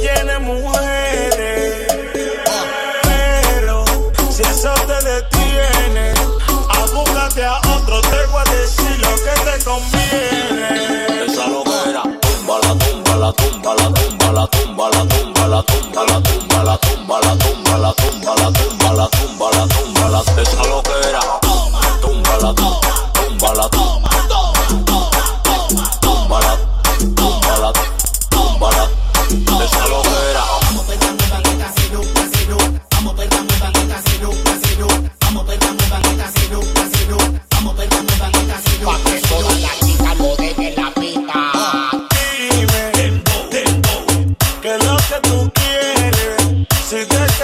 de mujeres. Pero si eso te detiene, abúgate a otro, te voy a decir lo que te conviene. Esa loquera, tumba la tumba la tumba la tumba la tumba la tumba la tumba la tumba la tumba la tumba la tumba la tumba la tumba la tumba la esa loquera, tumba la tumba la tumba tumba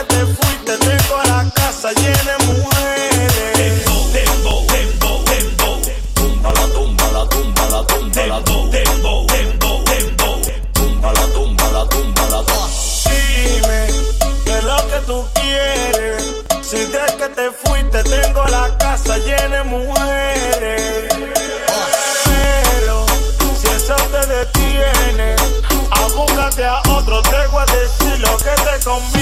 te fuiste, tengo la casa llena de mujeres. Tumba la tumba la tumba la tumba la tumba la tumba la tumba la Dime, ¿qué es lo que tú quieres? Si de que te fuiste, tengo la casa llena de mujeres. Pero, si eso te detiene, abúgate a otro, te voy a decir lo que te conviene.